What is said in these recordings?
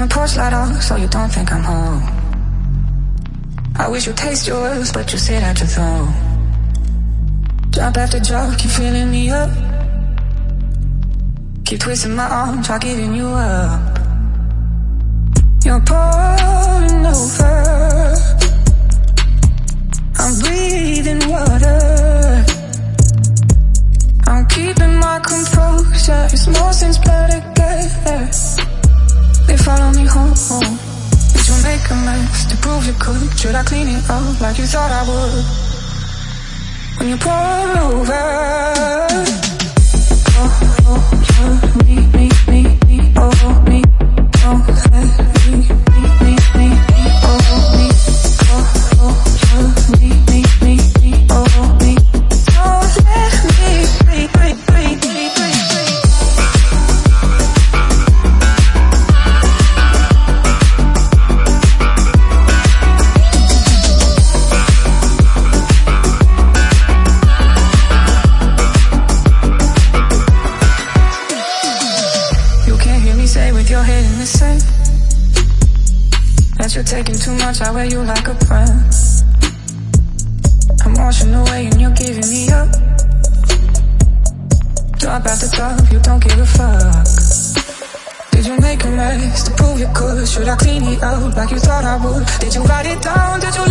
the porch light off oh, so you don't think I'm home. I wish you'd taste yours, but you sit at your throne. Drop after drop, keep filling me up. Keep twisting my arm, try giving you up. You're pouring over. A mess to prove you could? Should I clean it up like you thought I would? When you pour over. Say with your head in the sand That you're taking too much, I wear you like a friend I'm washing away and you're giving me up Drop after drop, you don't give a fuck Did you make a mess to prove you could? Should I clean it up like you thought I would? Did you write it down? Did you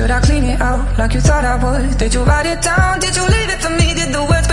Should I clean it out like you thought I would? Did you write it down? Did you leave it for me? Did the words